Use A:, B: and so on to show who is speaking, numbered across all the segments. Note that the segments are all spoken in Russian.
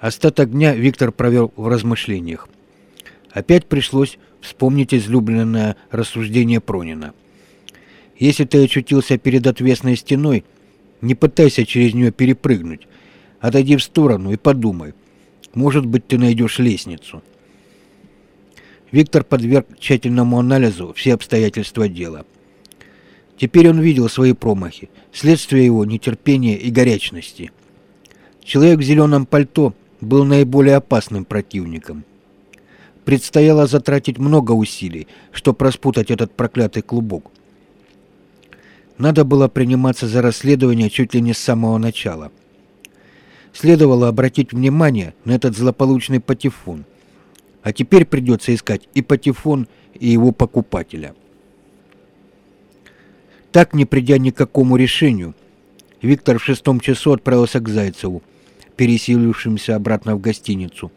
A: Остаток дня Виктор провел в размышлениях. Опять пришлось вспомнить излюбленное рассуждение Пронина. Если ты очутился перед отвесной стеной, не пытайся через нее перепрыгнуть. Отойди в сторону и подумай. Может быть, ты найдешь лестницу. Виктор подверг тщательному анализу все обстоятельства дела. Теперь он видел свои промахи, следствие его нетерпения и горячности. Человек в зеленом пальто был наиболее опасным противником. Предстояло затратить много усилий, чтобы распутать этот проклятый клубок. Надо было приниматься за расследование чуть ли не с самого начала. Следовало обратить внимание на этот злополучный патефон. А теперь придется искать и патефон, и его покупателя. Так, не придя ни к какому решению, Виктор в шестом часу отправился к Зайцеву, переселившимся обратно в гостиницу.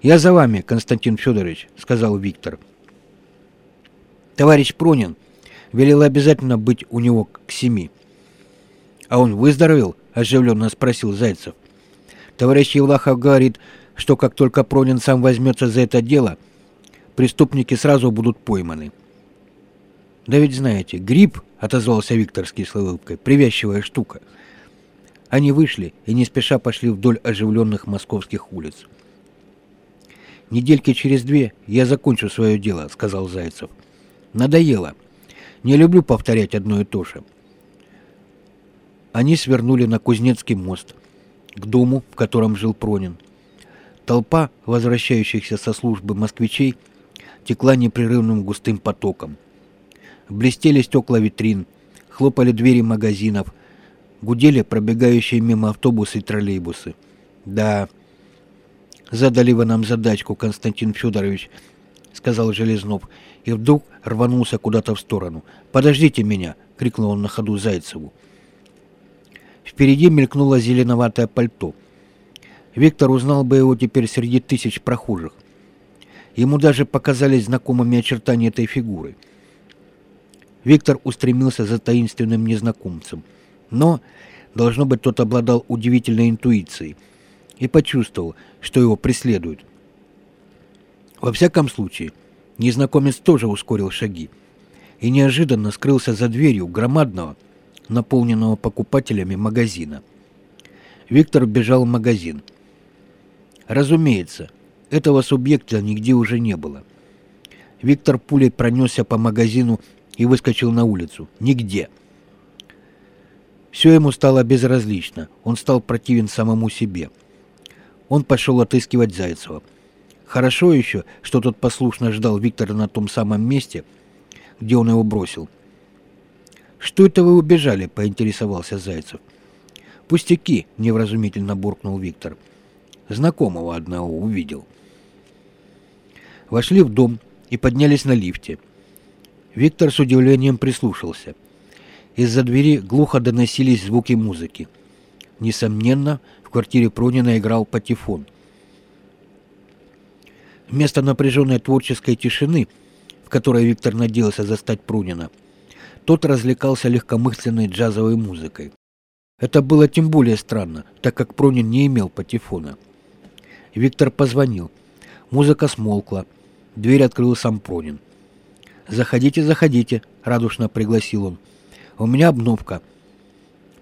A: «Я за вами, Константин Федорович», — сказал Виктор. «Товарищ Пронин велел обязательно быть у него к семи». «А он выздоровел?» — оживленно спросил Зайцев. «Товарищ Евлахов говорит, что как только Пронин сам возьмется за это дело, преступники сразу будут пойманы». «Да ведь знаете, грипп отозвался Виктор с кислой улыбкой. «Привязчивая штука». Они вышли и не спеша пошли вдоль оживленных московских улиц. «Недельки через две я закончу свое дело», — сказал Зайцев. «Надоело. Не люблю повторять одно и то же». Они свернули на Кузнецкий мост, к дому, в котором жил Пронин. Толпа возвращающихся со службы москвичей текла непрерывным густым потоком. Блестели стекла витрин, хлопали двери магазинов, гудели пробегающие мимо автобусы и троллейбусы. Да, задали вы нам задачку, Константин Федорович, сказал Железнов, и вдруг рванулся куда-то в сторону. «Подождите меня!» — крикнул он на ходу Зайцеву. Впереди мелькнуло зеленоватое пальто. Виктор узнал бы его теперь среди тысяч прохожих. Ему даже показались знакомыми очертания этой фигуры — Виктор устремился за таинственным незнакомцем. Но, должно быть, тот обладал удивительной интуицией и почувствовал, что его преследуют. Во всяком случае, незнакомец тоже ускорил шаги и неожиданно скрылся за дверью громадного, наполненного покупателями магазина. Виктор бежал в магазин. Разумеется, этого субъекта нигде уже не было. Виктор пулей пронесся по магазину и выскочил на улицу. Нигде. Все ему стало безразлично. Он стал противен самому себе. Он пошел отыскивать Зайцева. Хорошо еще, что тот послушно ждал Виктора на том самом месте, где он его бросил. «Что это вы убежали?» — поинтересовался Зайцев. «Пустяки!» — невразумительно буркнул Виктор. «Знакомого одного увидел». Вошли в дом и поднялись на лифте. Виктор с удивлением прислушался. Из-за двери глухо доносились звуки музыки. Несомненно, в квартире Пронина играл патефон. Вместо напряженной творческой тишины, в которой Виктор надеялся застать Прунина, тот развлекался легкомысленной джазовой музыкой. Это было тем более странно, так как Пронин не имел патефона. Виктор позвонил. Музыка смолкла. Дверь открыл сам Пронин. «Заходите, заходите», — радушно пригласил он. «У меня обновка.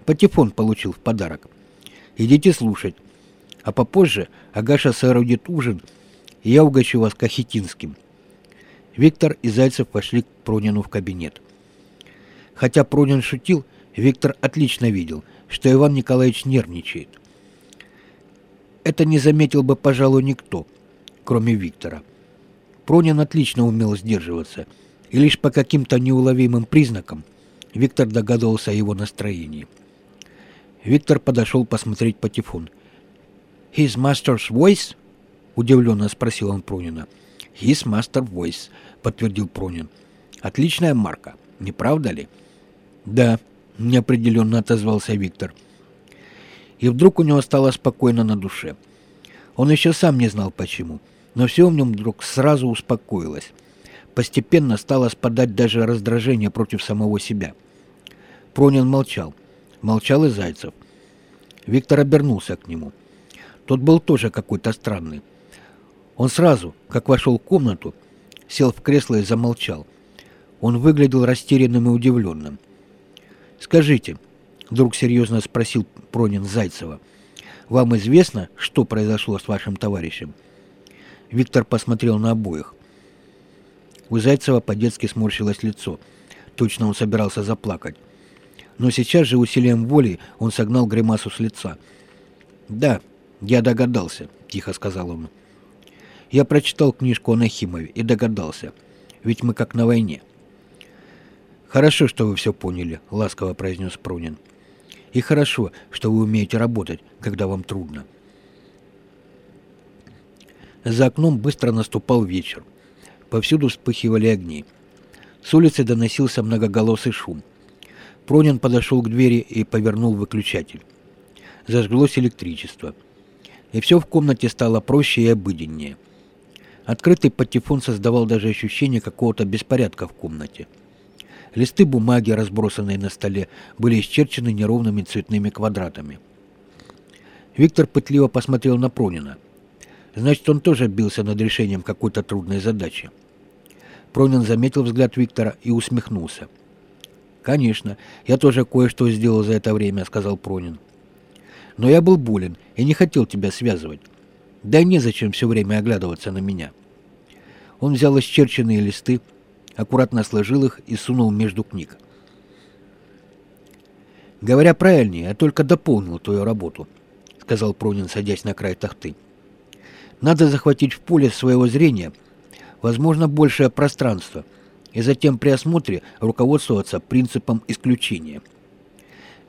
A: Патефон получил в подарок. Идите слушать. А попозже Агаша соорудит ужин, и я угощу вас кахетинским». Виктор и Зайцев пошли к Пронину в кабинет. Хотя Пронин шутил, Виктор отлично видел, что Иван Николаевич нервничает. Это не заметил бы, пожалуй, никто, кроме Виктора. Пронин отлично умел сдерживаться – и лишь по каким-то неуловимым признакам Виктор догадывался о его настроении. Виктор подошел посмотреть патефон. «His master's voice?» — удивленно спросил он Пронина. «His master voice», — подтвердил Пронин. «Отличная марка, не правда ли?» «Да», — неопределенно отозвался Виктор. И вдруг у него стало спокойно на душе. Он еще сам не знал почему, но все в нем вдруг сразу успокоилось. Постепенно стало спадать даже раздражение против самого себя. Пронин молчал. Молчал и Зайцев. Виктор обернулся к нему. Тот был тоже какой-то странный. Он сразу, как вошел в комнату, сел в кресло и замолчал. Он выглядел растерянным и удивленным. «Скажите», — вдруг серьезно спросил Пронин Зайцева, «вам известно, что произошло с вашим товарищем?» Виктор посмотрел на обоих. У Зайцева по-детски сморщилось лицо. Точно он собирался заплакать. Но сейчас же усилием воли он согнал гримасу с лица. «Да, я догадался», — тихо сказал он. «Я прочитал книжку о Нахимове и догадался. Ведь мы как на войне». «Хорошо, что вы все поняли», — ласково произнес Пронин. «И хорошо, что вы умеете работать, когда вам трудно». За окном быстро наступал вечер. Повсюду вспыхивали огни. С улицы доносился многоголосый шум. Пронин подошел к двери и повернул выключатель. Зажглось электричество. И все в комнате стало проще и обыденнее. Открытый патефон создавал даже ощущение какого-то беспорядка в комнате. Листы бумаги, разбросанные на столе, были исчерчены неровными цветными квадратами. Виктор пытливо посмотрел на Пронина. Значит, он тоже бился над решением какой-то трудной задачи. Пронин заметил взгляд Виктора и усмехнулся. «Конечно, я тоже кое-что сделал за это время», — сказал Пронин. «Но я был болен и не хотел тебя связывать. Да и незачем все время оглядываться на меня». Он взял исчерченные листы, аккуратно сложил их и сунул между книг. «Говоря правильнее, я только дополнил твою работу», — сказал Пронин, садясь на край тахты. «Надо захватить в поле своего зрения, возможно, большее пространство, и затем при осмотре руководствоваться принципом исключения.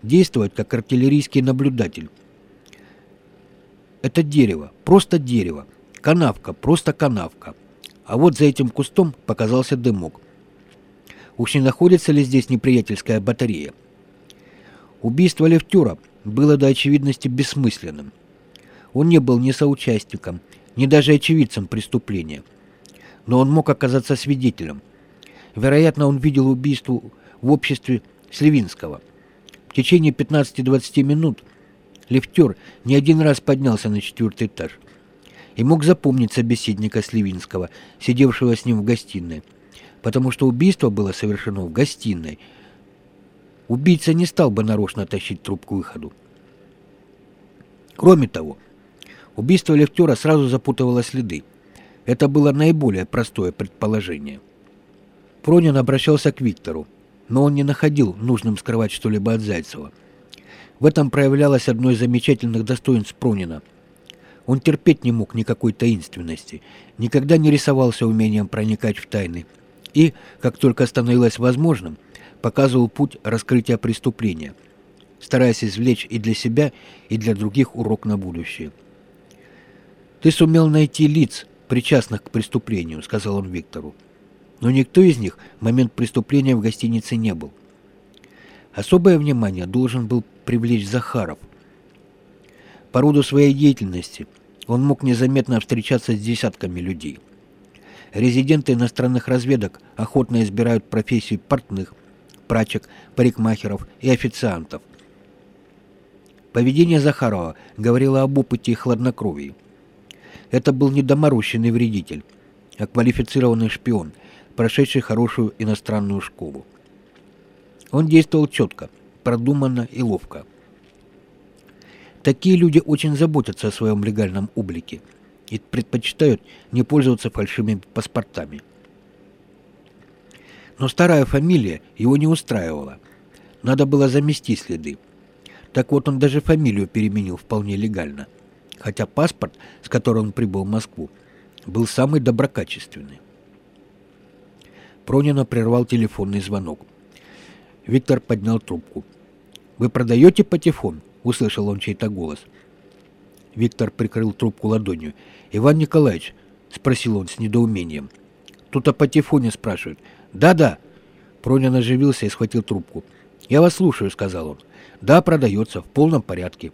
A: Действовать как артиллерийский наблюдатель. Это дерево, просто дерево, канавка, просто канавка». А вот за этим кустом показался дымок. Уж не находится ли здесь неприятельская батарея? Убийство Левтюра было до очевидности бессмысленным. Он не был ни соучастником, ни даже очевидцем преступления. Но он мог оказаться свидетелем. Вероятно, он видел убийство в обществе Сливинского. В течение 15-20 минут Левтер не один раз поднялся на четвертый этаж и мог запомнить собеседника Сливинского, сидевшего с ним в гостиной, потому что убийство было совершено в гостиной. Убийца не стал бы нарочно тащить труп к выходу. Кроме того, убийство Левтера сразу запутывало следы. Это было наиболее простое предположение. Пронин обращался к Виктору, но он не находил нужным скрывать что-либо от Зайцева. В этом проявлялось одно из замечательных достоинств Пронина – он терпеть не мог никакой таинственности, никогда не рисовался умением проникать в тайны и, как только становилось возможным, показывал путь раскрытия преступления, стараясь извлечь и для себя, и для других урок на будущее. «Ты сумел найти лиц, причастных к преступлению», — сказал он Виктору. Но никто из них в момент преступления в гостинице не был. Особое внимание должен был привлечь Захаров — по роду своей деятельности он мог незаметно встречаться с десятками людей. Резиденты иностранных разведок охотно избирают профессии портных, прачек, парикмахеров и официантов. Поведение Захарова говорило об опыте и хладнокровии. Это был не доморощенный вредитель, а квалифицированный шпион, прошедший хорошую иностранную школу. Он действовал четко, продуманно и ловко. Такие люди очень заботятся о своем легальном облике и предпочитают не пользоваться фальшивыми паспортами. Но старая фамилия его не устраивала. Надо было замести следы. Так вот он даже фамилию переменил вполне легально. Хотя паспорт, с которым он прибыл в Москву, был самый доброкачественный. Пронина прервал телефонный звонок. Виктор поднял трубку. «Вы продаете патефон?» услышал он чей-то голос. Виктор прикрыл трубку ладонью. «Иван Николаевич?» — спросил он с недоумением. «Тут о патефоне спрашивают». «Да-да». Пронин оживился и схватил трубку. «Я вас слушаю», — сказал он. «Да, продается, в полном порядке.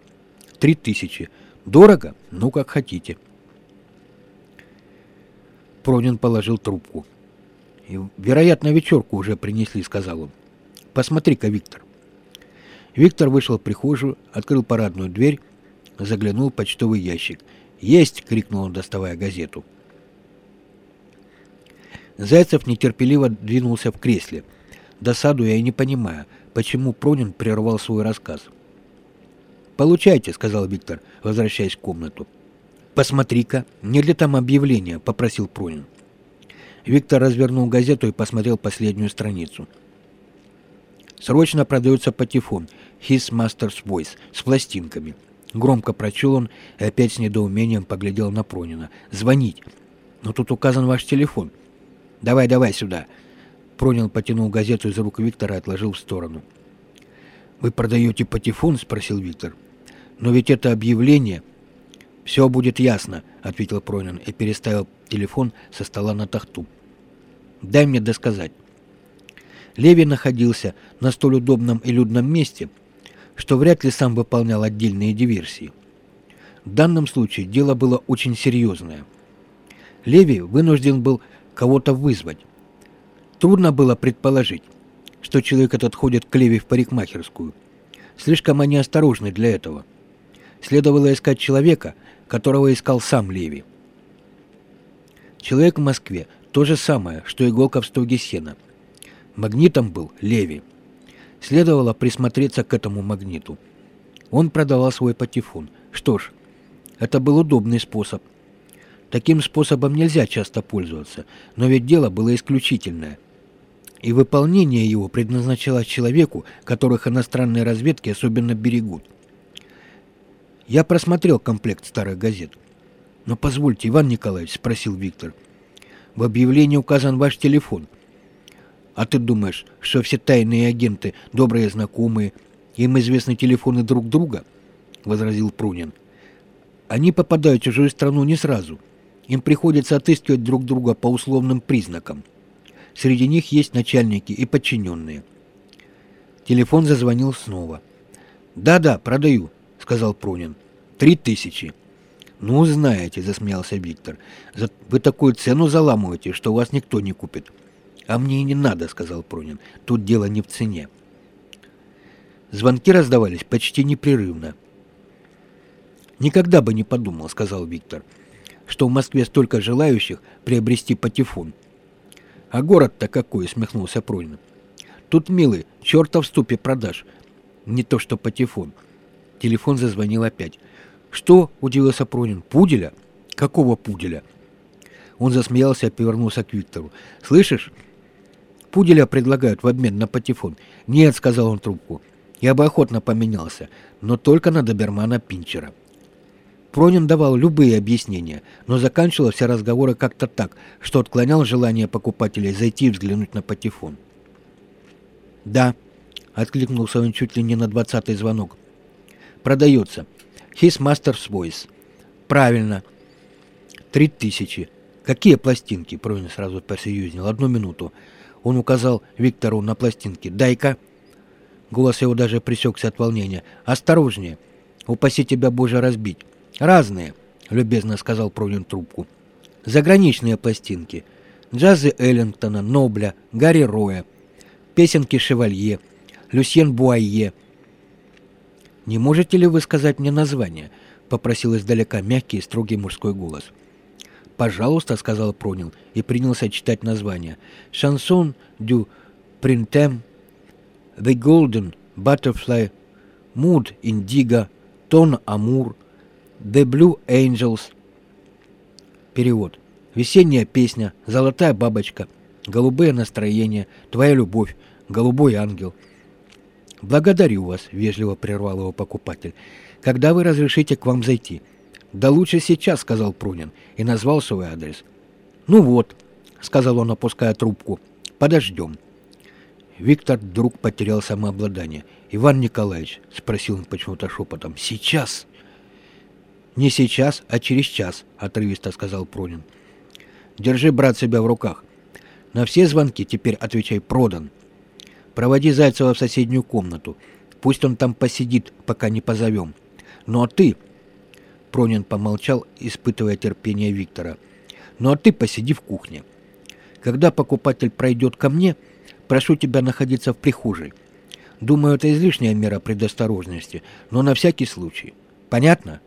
A: Три тысячи. Дорого? Ну, как хотите». Пронин положил трубку. «Вероятно, вечерку уже принесли», — сказал он. «Посмотри-ка, Виктор». Виктор вышел в прихожую, открыл парадную дверь, заглянул в почтовый ящик. «Есть!» — крикнул он, доставая газету. Зайцев нетерпеливо двинулся в кресле. Досадуя и не понимая, почему Пронин прервал свой рассказ. «Получайте», — сказал Виктор, возвращаясь в комнату. «Посмотри-ка, нет ли там объявления?» — попросил Пронин. Виктор развернул газету и посмотрел последнюю страницу. «Срочно продается патефон His Master's Voice с пластинками». Громко прочел он и опять с недоумением поглядел на Пронина. «Звонить. Но тут указан ваш телефон». «Давай, давай сюда!» Пронин потянул газету из рук Виктора и отложил в сторону. «Вы продаете патефон?» — спросил Виктор. «Но ведь это объявление...» «Все будет ясно», — ответил Пронин и переставил телефон со стола на тахту. «Дай мне досказать». Леви находился на столь удобном и людном месте, что вряд ли сам выполнял отдельные диверсии. В данном случае дело было очень серьезное. Леви вынужден был кого-то вызвать. Трудно было предположить, что человек этот ходит к Леви в парикмахерскую. Слишком они осторожны для этого. Следовало искать человека, которого искал сам Леви. Человек в Москве – то же самое, что иголка в стоге сена. Магнитом был Леви. Следовало присмотреться к этому магниту. Он продавал свой патефон. Что ж, это был удобный способ – Таким способом нельзя часто пользоваться, но ведь дело было исключительное. И выполнение его предназначалось человеку, которых иностранные разведки особенно берегут. Я просмотрел комплект старых газет. «Но позвольте, Иван Николаевич», — спросил Виктор, — «в объявлении указан ваш телефон. А ты думаешь, что все тайные агенты — добрые знакомые, им известны телефоны друг друга?» — возразил Прунин. «Они попадают в чужую страну не сразу». Им приходится отыскивать друг друга по условным признакам. Среди них есть начальники и подчиненные. Телефон зазвонил снова. «Да-да, продаю», — сказал Пронин. «Три тысячи». «Ну, знаете», — засмеялся Виктор, — «вы такую цену заламываете, что вас никто не купит». «А мне и не надо», — сказал Пронин. «Тут дело не в цене». Звонки раздавались почти непрерывно. «Никогда бы не подумал», — сказал Виктор. Что в Москве столько желающих приобрести патефон. А город-то какой, смехнулся Пронин. Тут, милый, чертов ступе продаж. Не то что патефон. Телефон зазвонил опять. «Что?» – удивился Пронин. «Пуделя? Какого пуделя?» Он засмеялся и повернулся к Виктору. «Слышишь? Пуделя предлагают в обмен на патефон». «Нет», – сказал он трубку. «Я бы охотно поменялся, но только на добермана Пинчера». Пронин давал любые объяснения, но заканчивал все разговоры как-то так, что отклонял желание покупателей зайти и взглянуть на патефон. «Да», — откликнулся он чуть ли не на двадцатый звонок. «Продается. His Master's Voice». «Правильно. Три тысячи. Какие пластинки?» Пронин сразу посерьезнел. «Одну минуту». Он указал Виктору на пластинки. «Дай-ка». Голос его даже пресекся от волнения. «Осторожнее. Упаси тебя, Боже, разбить». «Разные», — любезно сказал Пронин трубку. «Заграничные пластинки. Джазы Эллингтона, Нобля, Гарри Роя, песенки Шевалье, Люсьен Буайе». «Не можете ли вы сказать мне название?» — попросил издалека мягкий и строгий мужской голос. «Пожалуйста», — сказал Пронин и принялся читать название. «Шансон дю принтем», «The Golden Butterfly», «Mood Indigo», «Тон Амур», The Blue Angels. Перевод. Весенняя песня, золотая бабочка, голубое настроение, твоя любовь, голубой ангел. Благодарю вас, вежливо прервал его покупатель. Когда вы разрешите к вам зайти? Да лучше сейчас, сказал Прунин и назвал свой адрес. Ну вот, сказал он, опуская трубку. Подождем. Виктор вдруг потерял самообладание. «Иван Николаевич», — спросил он почему-то шепотом, — «сейчас?» «Не сейчас, а через час», — отрывисто сказал Пронин. «Держи, брат, себя в руках. На все звонки теперь отвечай «продан». Проводи Зайцева в соседнюю комнату. Пусть он там посидит, пока не позовем. Ну а ты...» Пронин помолчал, испытывая терпение Виктора. «Ну а ты посиди в кухне. Когда покупатель пройдет ко мне, прошу тебя находиться в прихожей. Думаю, это излишняя мера предосторожности, но на всякий случай. Понятно?»